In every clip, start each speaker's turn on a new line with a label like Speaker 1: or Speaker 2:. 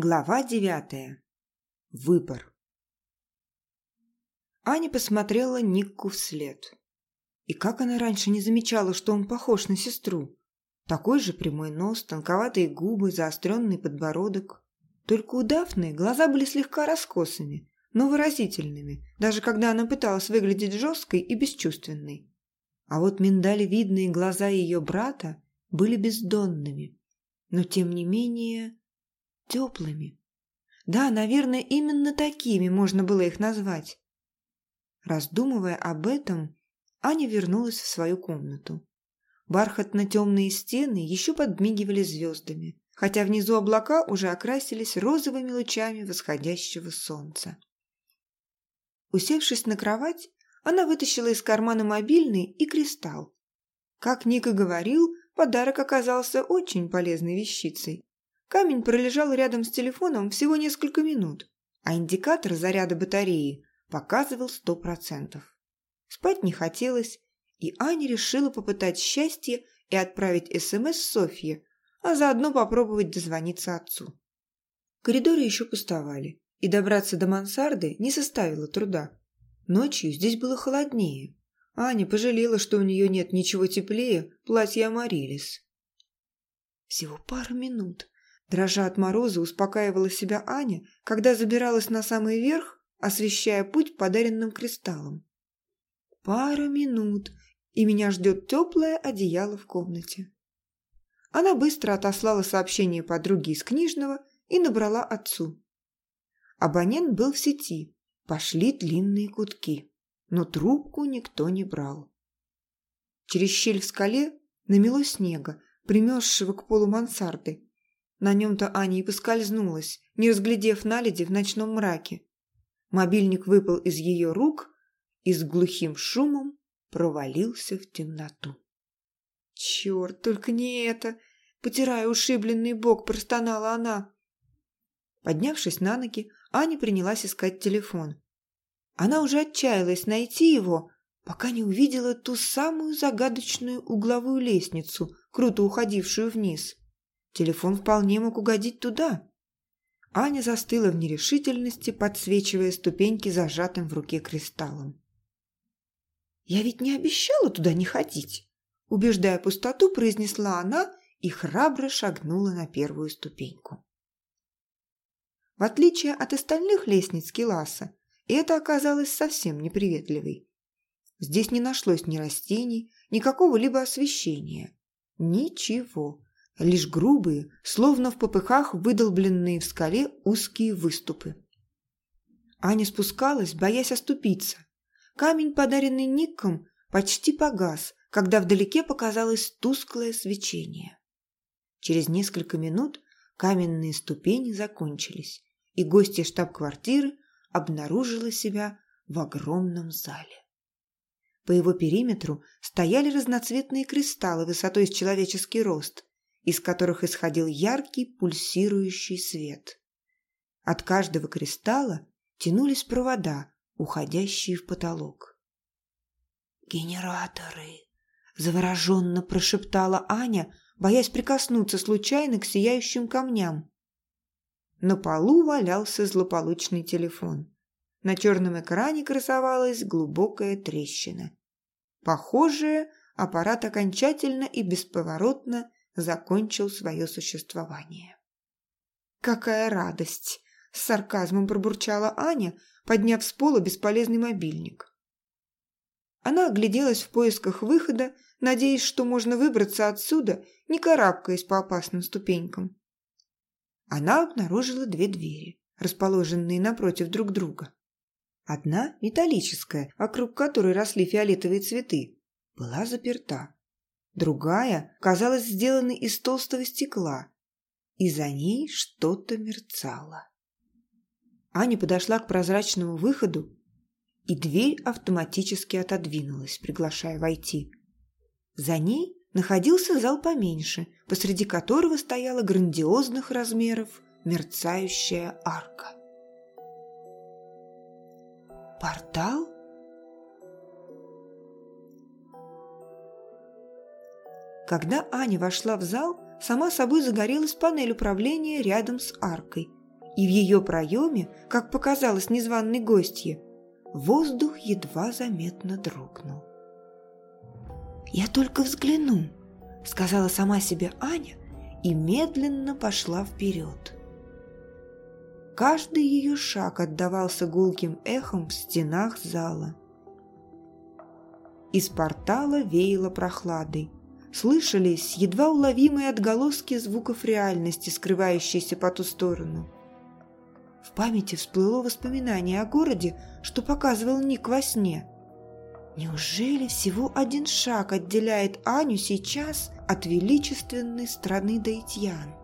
Speaker 1: Глава девятая. Выбор. Аня посмотрела Никку вслед. И как она раньше не замечала, что он похож на сестру? Такой же прямой нос, тонковатые губы, заостренный подбородок. Только у Дафны глаза были слегка раскосыми, но выразительными, даже когда она пыталась выглядеть жесткой и бесчувственной. А вот миндалевидные глаза ее брата были бездонными, но тем не менее теплыми. Да, наверное, именно такими можно было их назвать. Раздумывая об этом, Аня вернулась в свою комнату. Бархатно-темные стены еще подмигивали звездами, хотя внизу облака уже окрасились розовыми лучами восходящего солнца. Усевшись на кровать, она вытащила из кармана мобильный и кристалл. Как Ника говорил, подарок оказался очень полезной вещицей. Камень пролежал рядом с телефоном всего несколько минут, а индикатор заряда батареи показывал сто процентов. Спать не хотелось, и Аня решила попытать счастье и отправить СМС Софье, а заодно попробовать дозвониться отцу. Коридоры еще пустовали, и добраться до мансарды не составило труда. Ночью здесь было холоднее. Аня пожалела, что у нее нет ничего теплее платья Амарилис. Всего пару минут, Дрожа от мороза, успокаивала себя Аня, когда забиралась на самый верх, освещая путь подаренным кристаллом. Пара минут, и меня ждет теплое одеяло в комнате. Она быстро отослала сообщение подруге из книжного и набрала отцу. Абонент был в сети, пошли длинные гудки, но трубку никто не брал. Через щель в скале намело снега, примерзшего к полу мансарды, на нем-то Аня и поскользнулась, не разглядев наледи в ночном мраке. Мобильник выпал из ее рук и с глухим шумом провалился в темноту. «Черт, только не это!» Потирая ушибленный бок, простонала она. Поднявшись на ноги, Аня принялась искать телефон. Она уже отчаялась найти его, пока не увидела ту самую загадочную угловую лестницу, круто уходившую вниз. Телефон вполне мог угодить туда. Аня застыла в нерешительности, подсвечивая ступеньки зажатым в руке кристаллом. «Я ведь не обещала туда не ходить!» Убеждая пустоту, произнесла она и храбро шагнула на первую ступеньку. В отличие от остальных лестниц Келаса, это оказалось совсем неприветливой. Здесь не нашлось ни растений, ни какого-либо освещения. Ничего лишь грубые, словно в попыхах выдолбленные в скале узкие выступы. Аня спускалась, боясь оступиться. Камень, подаренный Ником, почти погас, когда вдалеке показалось тусклое свечение. Через несколько минут каменные ступени закончились, и гостья штаб-квартиры обнаружила себя в огромном зале. По его периметру стояли разноцветные кристаллы высотой с человеческий рост, из которых исходил яркий пульсирующий свет. От каждого кристалла тянулись провода, уходящие в потолок. «Генераторы!» – завороженно прошептала Аня, боясь прикоснуться случайно к сияющим камням. На полу валялся злополучный телефон. На черном экране красовалась глубокая трещина. Похоже, аппарат окончательно и бесповоротно закончил свое существование. «Какая радость!» – с сарказмом пробурчала Аня, подняв с пола бесполезный мобильник. Она огляделась в поисках выхода, надеясь, что можно выбраться отсюда, не карабкаясь по опасным ступенькам. Она обнаружила две двери, расположенные напротив друг друга. Одна, металлическая, вокруг которой росли фиолетовые цветы, была заперта. Другая казалась сделанной из толстого стекла, и за ней что-то мерцало. Аня подошла к прозрачному выходу, и дверь автоматически отодвинулась, приглашая войти. За ней находился зал поменьше, посреди которого стояла грандиозных размеров мерцающая арка. «Портал?» Когда Аня вошла в зал, сама собой загорелась панель управления рядом с аркой. и в ее проеме, как показалось незваной гостье, воздух едва заметно дрогнул. «Я только взгляну», — сказала сама себе Аня и медленно пошла вперед. Каждый ее шаг отдавался гулким эхом в стенах зала. Из портала веяло прохладой. Слышались едва уловимые отголоски звуков реальности, скрывающиеся по ту сторону. В памяти всплыло воспоминание о городе, что показывал Ник во сне. Неужели всего один шаг отделяет Аню сейчас от величественной страны Даитьян?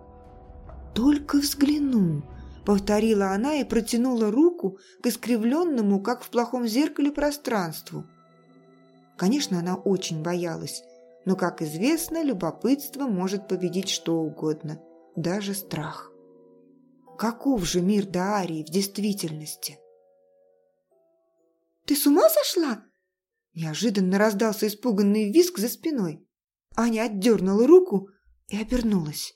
Speaker 1: «Только взгляну», — повторила она и протянула руку к искривленному, как в плохом зеркале, пространству. Конечно, она очень боялась, но, как известно, любопытство может победить что угодно, даже страх. Каков же мир Даарии в действительности? «Ты с ума сошла?» Неожиданно раздался испуганный визг за спиной. Аня отдернула руку и обернулась.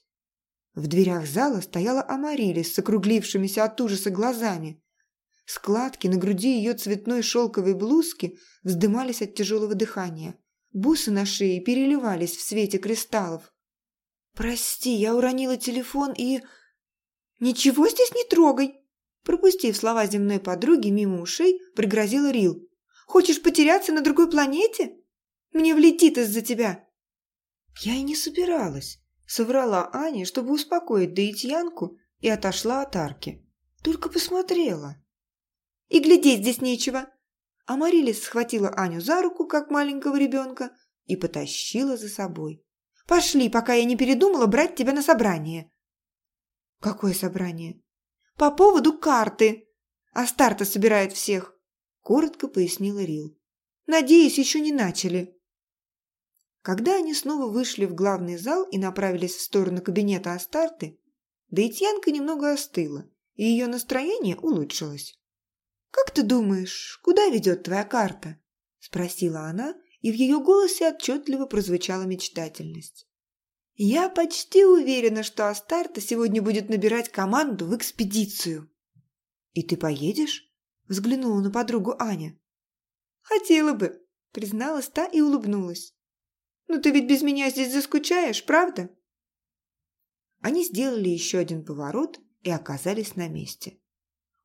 Speaker 1: В дверях зала стояла Амарилис с округлившимися от ужаса глазами. Складки на груди ее цветной шелковой блузки вздымались от тяжелого дыхания. Бусы на шее переливались в свете кристаллов. «Прости, я уронила телефон и...» «Ничего здесь не трогай!» Пропустив слова земной подруги мимо ушей, пригрозила Рил. «Хочешь потеряться на другой планете? Мне влетит из-за тебя!» «Я и не собиралась», — соврала Аня, чтобы успокоить Даитьянку, и отошла от арки. «Только посмотрела». «И глядеть здесь нечего!» А Марилис схватила Аню за руку, как маленького ребенка, и потащила за собой. «Пошли, пока я не передумала брать тебя на собрание!» «Какое собрание?» «По поводу карты. Астарта собирает всех», – коротко пояснила Рил. «Надеюсь, еще не начали». Когда они снова вышли в главный зал и направились в сторону кабинета Астарты, Даитьянка немного остыла, и ее настроение улучшилось. «Как ты думаешь, куда ведет твоя карта?» – спросила она, и в ее голосе отчетливо прозвучала мечтательность. Я почти уверена, что Астарта сегодня будет набирать команду в экспедицию. И ты поедешь? Взглянула на подругу Аня. Хотела бы, призналась та и улыбнулась. Но ты ведь без меня здесь заскучаешь, правда? Они сделали еще один поворот и оказались на месте.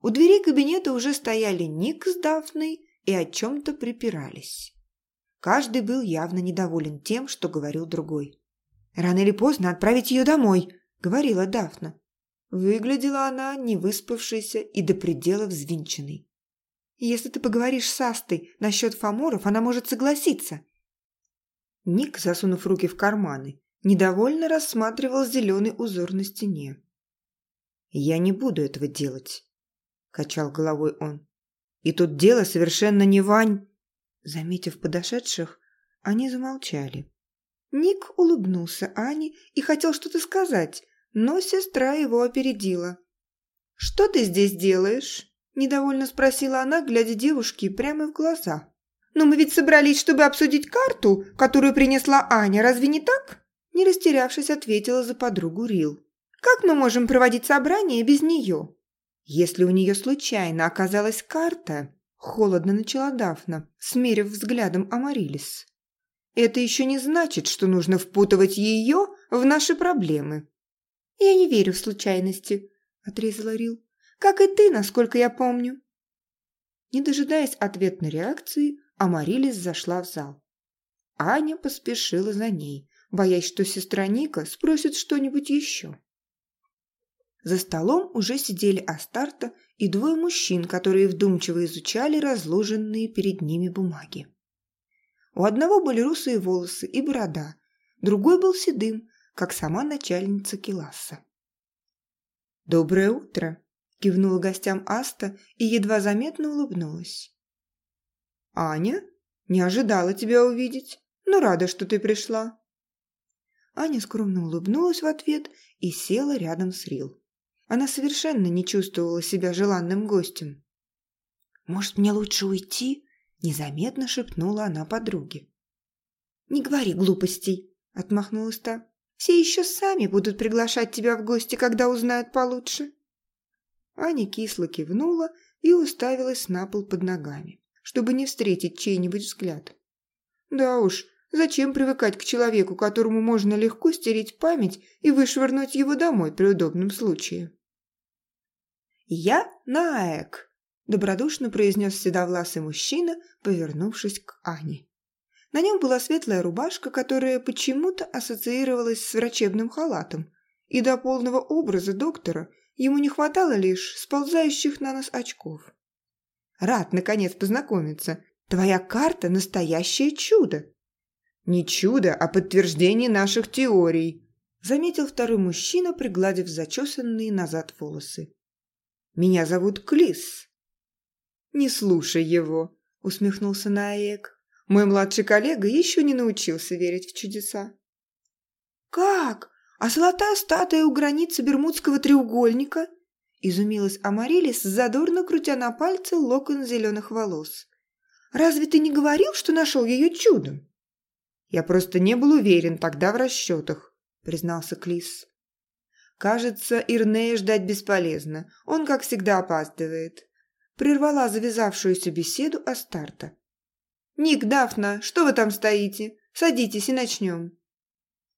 Speaker 1: У двери кабинета уже стояли Ник с Дафной и о чем-то припирались. Каждый был явно недоволен тем, что говорил другой. «Рано или поздно отправить ее домой», — говорила Дафна. Выглядела она невыспавшейся и до предела взвинченной. «Если ты поговоришь с Астой насчет фаморов, она может согласиться». Ник, засунув руки в карманы, недовольно рассматривал зеленый узор на стене. «Я не буду этого делать», — качал головой он. «И тут дело совершенно не Вань...» Заметив подошедших, они замолчали. Ник улыбнулся Ане и хотел что-то сказать, но сестра его опередила. «Что ты здесь делаешь?» – недовольно спросила она, глядя девушке прямо в глаза. «Но мы ведь собрались, чтобы обсудить карту, которую принесла Аня, разве не так?» Не растерявшись, ответила за подругу Рил. «Как мы можем проводить собрание без нее?» «Если у нее случайно оказалась карта...» Холодно начала Дафна, смерив взглядом Амарилис. Это еще не значит, что нужно впутывать ее в наши проблемы. Я не верю в случайности, отрезала Рил. Как и ты, насколько я помню. Не дожидаясь ответной реакции, Амарилис зашла в зал. Аня поспешила за ней, боясь, что сестра Ника спросит что-нибудь еще. За столом уже сидели Астарта и двое мужчин, которые вдумчиво изучали разложенные перед ними бумаги. У одного были русые волосы и борода, другой был седым, как сама начальница Келаса. «Доброе утро!» – кивнула гостям Аста и едва заметно улыбнулась. «Аня, не ожидала тебя увидеть, но рада, что ты пришла». Аня скромно улыбнулась в ответ и села рядом с Рил. Она совершенно не чувствовала себя желанным гостем. «Может, мне лучше уйти?» Незаметно шепнула она подруге. «Не говори глупостей», — отмахнулась та. «Все еще сами будут приглашать тебя в гости, когда узнают получше». Аня кисло кивнула и уставилась на пол под ногами, чтобы не встретить чей-нибудь взгляд. Да уж, зачем привыкать к человеку, которому можно легко стереть память и вышвырнуть его домой при удобном случае? «Я Наэк», – добродушно произнес седовласый мужчина, повернувшись к Ане. На нем была светлая рубашка, которая почему-то ассоциировалась с врачебным халатом, и до полного образа доктора ему не хватало лишь сползающих на нос очков. «Рад, наконец, познакомиться. Твоя карта – настоящее чудо!» «Не чудо, а подтверждение наших теорий», – заметил второй мужчина, пригладив зачесанные назад волосы. «Меня зовут Клис». «Не слушай его», – усмехнулся Наек. Мой младший коллега еще не научился верить в чудеса. «Как? А золотая статуя у границы Бермудского треугольника?» Изумилась Амарилис, задорно крутя на пальце локон зеленых волос. «Разве ты не говорил, что нашел ее чудом?» «Я просто не был уверен тогда в расчетах», — признался Клис. «Кажется, Ирнея ждать бесполезно. Он, как всегда, опаздывает». Прервала завязавшуюся беседу Астарта. «Ник, Дафна, что вы там стоите? Садитесь и начнем».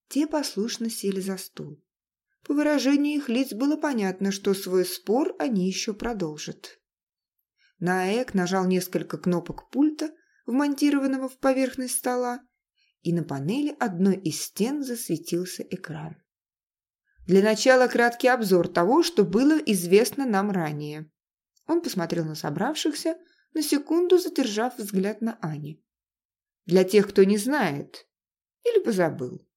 Speaker 1: Те послушно сели за стол. По выражению их лиц было понятно, что свой спор они еще продолжат. Наэк нажал несколько кнопок пульта, вмонтированного в поверхность стола, и на панели одной из стен засветился экран. Для начала краткий обзор того, что было известно нам ранее. Он посмотрел на собравшихся, на секунду задержав взгляд на Ани. Для тех, кто не знает или позабыл.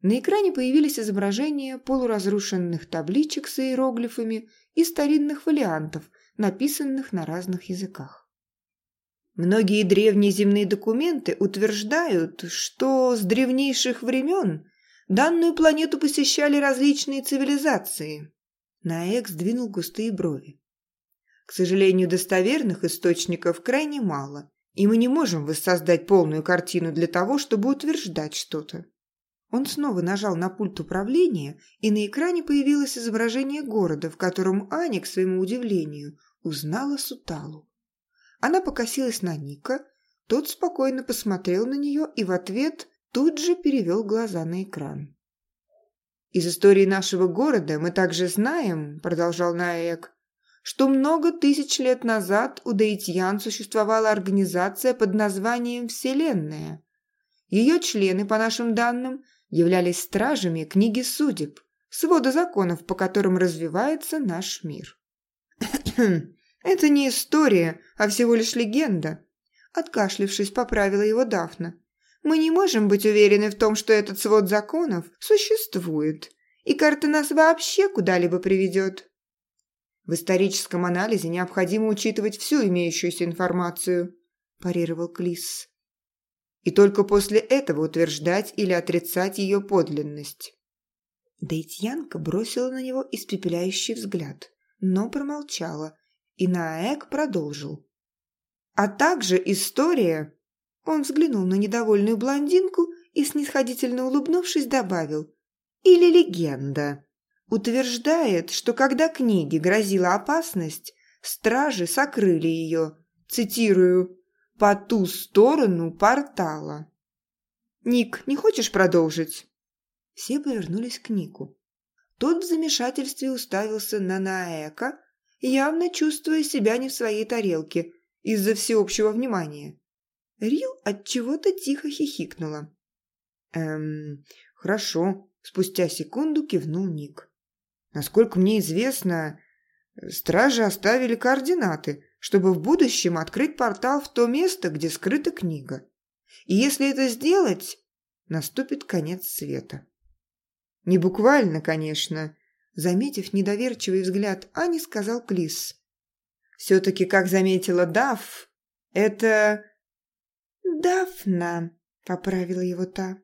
Speaker 1: На экране появились изображения полуразрушенных табличек с иероглифами и старинных вариантов, написанных на разных языках. Многие древние земные документы утверждают, что с древнейших времен данную планету посещали различные цивилизации. Наэк сдвинул густые брови. К сожалению, достоверных источников крайне мало, и мы не можем воссоздать полную картину для того, чтобы утверждать что-то. Он снова нажал на пульт управления, и на экране появилось изображение города, в котором Аня, к своему удивлению, узнала Суталу. Она покосилась на Ника, тот спокойно посмотрел на нее и в ответ тут же перевел глаза на экран. «Из истории нашего города мы также знаем», — продолжал Наэк, что много тысяч лет назад у даитьян существовала организация под названием «Вселенная». Ее члены, по нашим данным, являлись стражами книги судеб, свода законов, по которым развивается наш мир. «Это не история, а всего лишь легенда», – откашлившись, поправила его Дафна. «Мы не можем быть уверены в том, что этот свод законов существует, и карта нас вообще куда-либо приведет». В историческом анализе необходимо учитывать всю имеющуюся информацию, парировал Клис. И только после этого утверждать или отрицать ее подлинность. Дейтьянка бросила на него испепеляющий взгляд, но промолчала, и Наэк продолжил. А также история... Он взглянул на недовольную блондинку и, снисходительно улыбнувшись, добавил. Или легенда утверждает, что когда книге грозила опасность, стражи сокрыли ее, цитирую, «по ту сторону портала». «Ник, не хочешь продолжить?» Все повернулись к Нику. Тот в замешательстве уставился на Наэка, явно чувствуя себя не в своей тарелке из-за всеобщего внимания. Рил от чего-то тихо хихикнула. «Эм, хорошо», – спустя секунду кивнул Ник. Насколько мне известно, стражи оставили координаты, чтобы в будущем открыть портал в то место, где скрыта книга. И если это сделать, наступит конец света. Не буквально, конечно. Заметив недоверчивый взгляд Ани, сказал Клис. Все-таки, как заметила Даф, это... «Дафна», — поправила его та.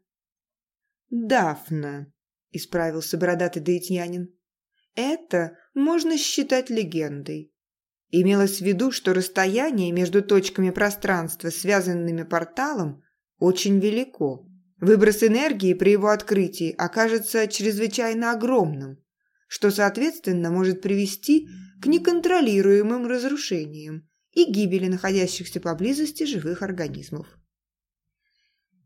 Speaker 1: «Дафна», — исправился бородатый даитьянин. Это можно считать легендой. Имелось в виду, что расстояние между точками пространства, связанными порталом, очень велико. Выброс энергии при его открытии окажется чрезвычайно огромным. Что, соответственно, может привести к неконтролируемым разрушениям и гибели находящихся поблизости живых организмов.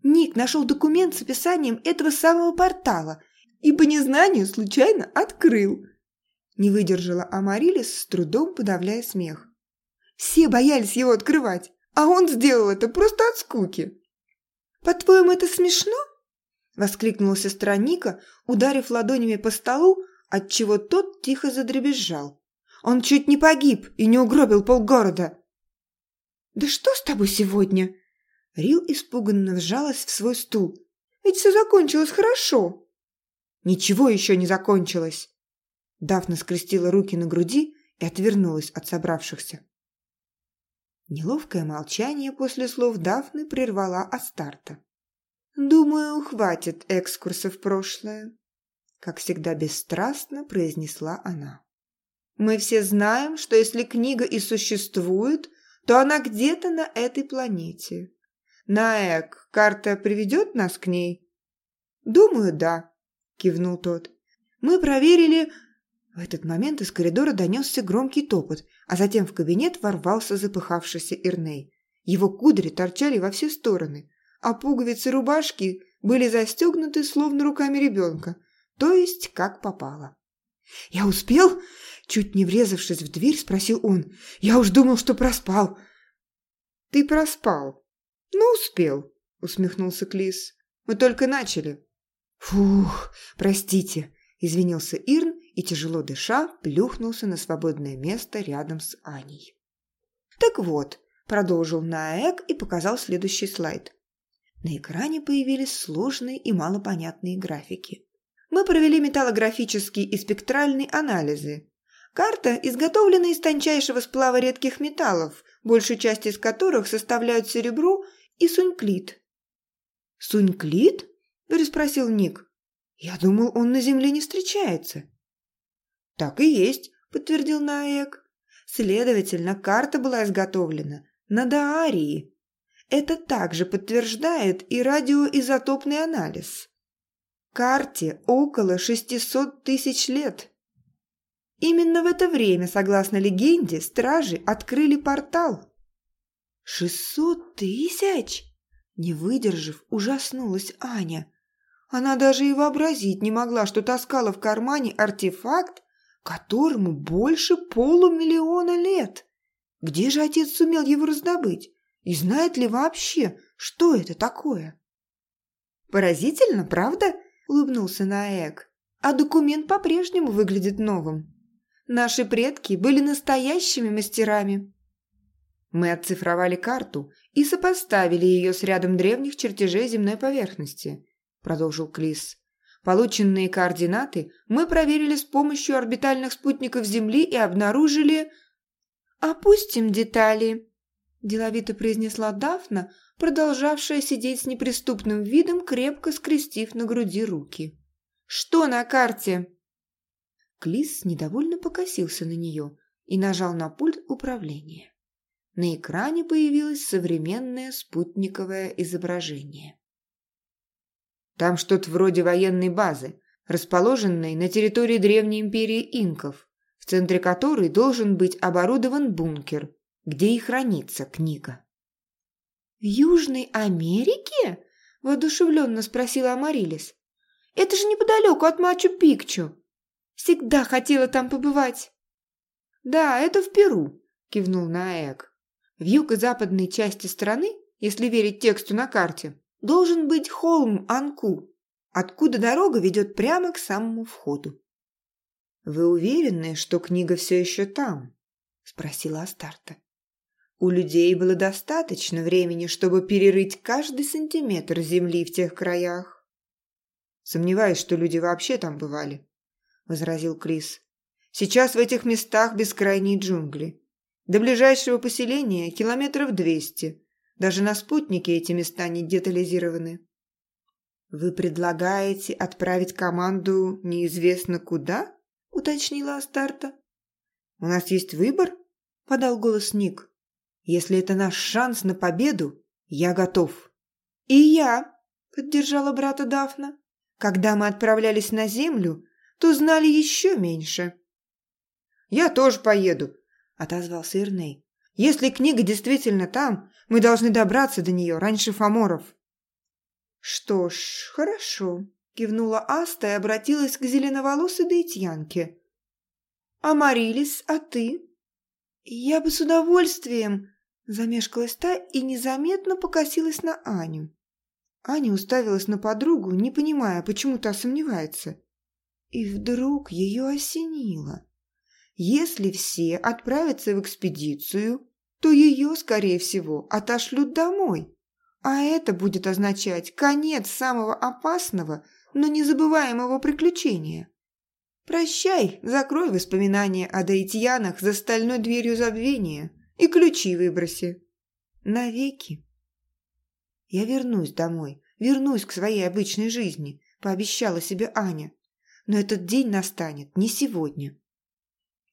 Speaker 1: Ник нашел документ с описанием этого самого портала и по незнанию случайно открыл. Не выдержала Амарилис, с трудом подавляя смех. Все боялись его открывать, а он сделал это просто от скуки. «По-твоему, это смешно?» – воскликнула сестра Ника, ударив ладонями по столу, отчего тот тихо задребезжал. «Он чуть не погиб и не угробил полгорода!» «Да что с тобой сегодня?» Рил испуганно вжалась в свой стул. «Ведь все закончилось хорошо!» «Ничего еще не закончилось!» Дафна скрестила руки на груди и отвернулась от собравшихся. Неловкое молчание после слов Дафны прервала Астарта. «Думаю, хватит экскурса в прошлое», – как всегда бесстрастно произнесла она. «Мы все знаем, что если книга и существует, то она где-то на этой планете. Наэк, карта приведет нас к ней?» «Думаю, да», – кивнул тот. «Мы проверили в этот момент из коридора донесся громкий топот, а затем в кабинет ворвался запыхавшийся Ирней. Его кудри торчали во все стороны, а пуговицы рубашки были застегнуты словно руками ребенка, то есть как попало. «Я успел?» Чуть не врезавшись в дверь, спросил он. «Я уж думал, что проспал». «Ты проспал?» «Ну, успел», — усмехнулся Клис. «Мы только начали». «Фух, простите», — извинился Ирн и, тяжело дыша, плюхнулся на свободное место рядом с Аней. «Так вот», – продолжил Наэк и показал следующий слайд. На экране появились сложные и малопонятные графики. Мы провели металлографический и спектральный анализы. Карта изготовлена из тончайшего сплава редких металлов, большую часть из которых составляют серебро и суньклит. «Суньклит?» – переспросил Ник. «Я думал, он на Земле не встречается». «Так и есть», – подтвердил Наек. «Следовательно, карта была изготовлена на Даарии. Это также подтверждает и радиоизотопный анализ. Карте около 600 тысяч лет». Именно в это время, согласно легенде, стражи открыли портал. «Шестьсот тысяч?» Не выдержав, ужаснулась Аня. Она даже и вообразить не могла, что таскала в кармане артефакт, которому больше полумиллиона лет. Где же отец сумел его раздобыть? И знает ли вообще, что это такое? «Поразительно, правда?» – улыбнулся Наэк. «А документ по-прежнему выглядит новым. Наши предки были настоящими мастерами». Мы оцифровали карту и сопоставили ее с рядом древних чертежей земной поверхности, продолжил Клис. Полученные координаты мы проверили с помощью орбитальных спутников Земли и обнаружили... «Опустим детали», – деловито произнесла Дафна, продолжавшая сидеть с неприступным видом, крепко скрестив на груди руки. «Что на карте?» Клис недовольно покосился на нее и нажал на пульт управления. На экране появилось современное спутниковое изображение. Там что-то вроде военной базы, расположенной на территории древней империи инков, в центре которой должен быть оборудован бункер, где и хранится книга. «В Южной Америке?» – воодушевленно спросила Амарилис. «Это же неподалеку от Мачу-Пикчу. Всегда хотела там побывать». «Да, это в Перу», – кивнул Наэк. «В юго-западной части страны, если верить тексту на карте, должен быть холм Анку, откуда дорога ведет прямо к самому входу. «Вы уверены, что книга все еще там?» – спросила Астарта. У людей было достаточно времени, чтобы перерыть каждый сантиметр земли в тех краях. «Сомневаюсь, что люди вообще там бывали», – возразил Крис. «Сейчас в этих местах бескрайние джунгли. До ближайшего поселения километров двести, даже на спутнике эти места не детализированы. «Вы предлагаете отправить команду неизвестно куда?» – уточнила Астарта. «У нас есть выбор?» – подал голос Ник. «Если это наш шанс на победу, я готов». «И я», – поддержала брата Дафна. «Когда мы отправлялись на Землю, то знали еще меньше». «Я тоже поеду», – отозвался Ирней. «Если книга действительно там, мы должны добраться до нее раньше Фоморов». «Что ж, хорошо», – кивнула Аста и обратилась к зеленоволосой Дейтьянке. «Амарилис, а ты?» «Я бы с удовольствием», – замешкалась та и незаметно покосилась на Аню. Аня уставилась на подругу, не понимая, почему та сомневается. И вдруг ее осенило. Если все отправятся в экспедицию, то ее, скорее всего, отошлют домой. А это будет означать конец самого опасного, но незабываемого приключения. Прощай, закрой воспоминания о Даитьянах за стальной дверью забвения и ключи выброси. Навеки. Я вернусь домой, вернусь к своей обычной жизни, пообещала себе Аня. Но этот день настанет не сегодня.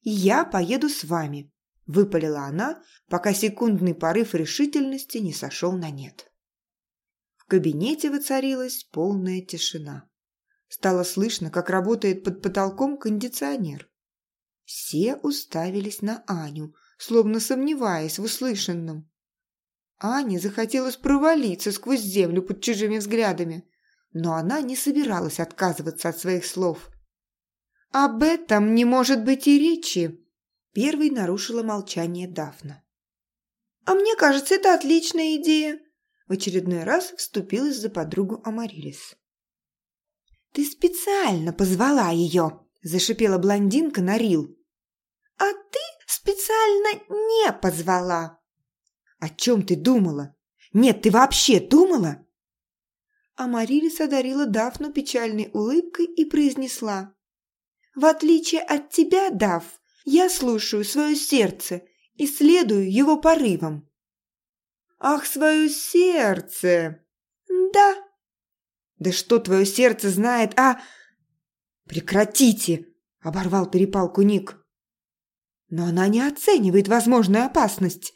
Speaker 1: «Я поеду с вами», – выпалила она, пока секундный порыв решительности не сошел на нет. В кабинете воцарилась полная тишина. Стало слышно, как работает под потолком кондиционер. Все уставились на Аню, словно сомневаясь в услышанном. Ане захотелось провалиться сквозь землю под чужими взглядами, но она не собиралась отказываться от своих слов. «Об этом не может быть и речи!» Первой нарушила молчание Дафна. «А мне кажется, это отличная идея!» В очередной раз вступилась за подругу Амарилис. «Ты специально позвала ее!» – зашипела блондинка на Рил. «А ты специально не позвала!» «О чем ты думала? Нет, ты вообще думала?» Амарилис одарила Дафну печальной улыбкой и произнесла. «В отличие от тебя, Даф, я слушаю свое сердце и следую его порывам». «Ах, свое сердце!» «Да, да что твое сердце знает, а...» «Прекратите!» – оборвал перепалку Ник. «Но она не оценивает возможную опасность!»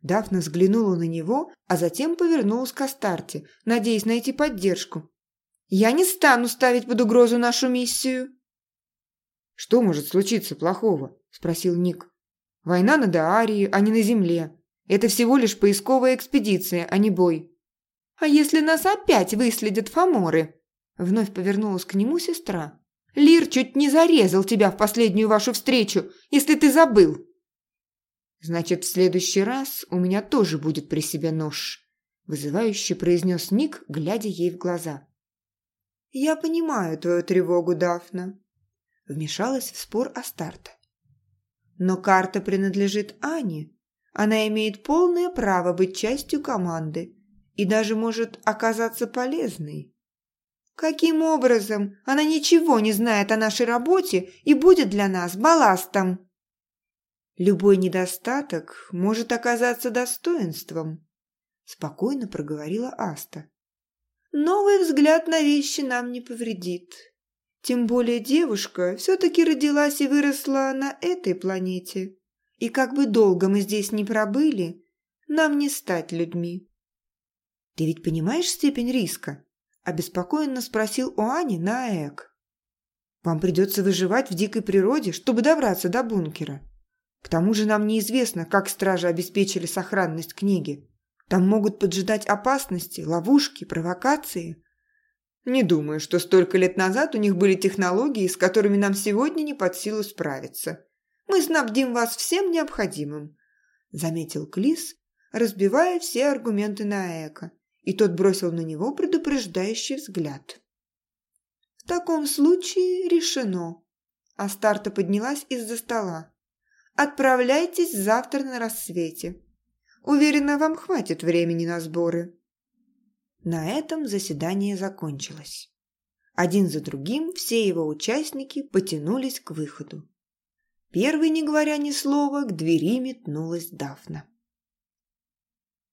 Speaker 1: Дафна взглянула на него, а затем повернулась к Астарте, надеясь найти поддержку. «Я не стану ставить под угрозу нашу миссию!» «Что может случиться плохого?» – спросил Ник. «Война на Даарии, а не на Земле. Это всего лишь поисковая экспедиция, а не бой. «А если нас опять выследят фаморы?» Вновь повернулась к нему сестра. «Лир чуть не зарезал тебя в последнюю вашу встречу, если ты забыл!» «Значит, в следующий раз у меня тоже будет при себе нож», вызывающе произнес Ник, глядя ей в глаза. «Я понимаю твою тревогу, Дафна», вмешалась в спор Астарта. «Но карта принадлежит Ане. Она имеет полное право быть частью команды и даже может оказаться полезной. Каким образом? Она ничего не знает о нашей работе и будет для нас балластом. Любой недостаток может оказаться достоинством, спокойно проговорила Аста. Новый взгляд на вещи нам не повредит. Тем более девушка все-таки родилась и выросла на этой планете. И как бы долго мы здесь не пробыли, нам не стать людьми. «Ты ведь понимаешь степень риска?» – обеспокоенно спросил у Ани Наэк. «Вам придется выживать в дикой природе, чтобы добраться до бункера. К тому же нам неизвестно, как стражи обеспечили сохранность книги. Там могут поджидать опасности, ловушки, провокации». «Не думаю, что столько лет назад у них были технологии, с которыми нам сегодня не под силу справиться. Мы снабдим вас всем необходимым», – заметил Клис, разбивая все аргументы Наэка и тот бросил на него предупреждающий взгляд. «В таком случае решено». Астарта поднялась из-за стола. «Отправляйтесь завтра на рассвете. Уверена, вам хватит времени на сборы». На этом заседание закончилось. Один за другим все его участники потянулись к выходу. Первый, не говоря ни слова, к двери метнулась Дафна.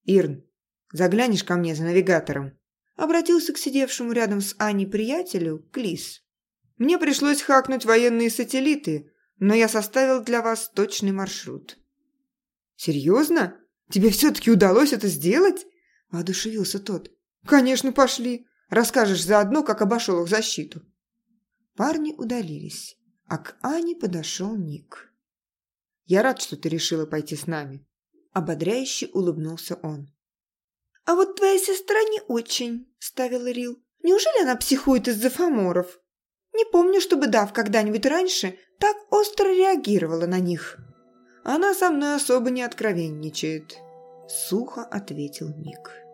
Speaker 1: «Ирн, Заглянешь ко мне за навигатором?» Обратился к сидевшему рядом с Аней приятелю Клис. «Мне пришлось хакнуть военные сателлиты, но я составил для вас точный маршрут». «Серьезно? Тебе все-таки удалось это сделать?» – воодушевился тот. «Конечно, пошли. Расскажешь заодно, как обошел их защиту». Парни удалились, а к Ане подошел Ник. «Я рад, что ты решила пойти с нами», – ободряюще улыбнулся он.
Speaker 2: «А вот твоя сестра не очень», – ставила Рил. «Неужели она психует из-за фаморов? Не помню, чтобы Дав когда-нибудь раньше так остро реагировала на них».
Speaker 1: «Она со мной особо не откровенничает», – сухо ответил Ник.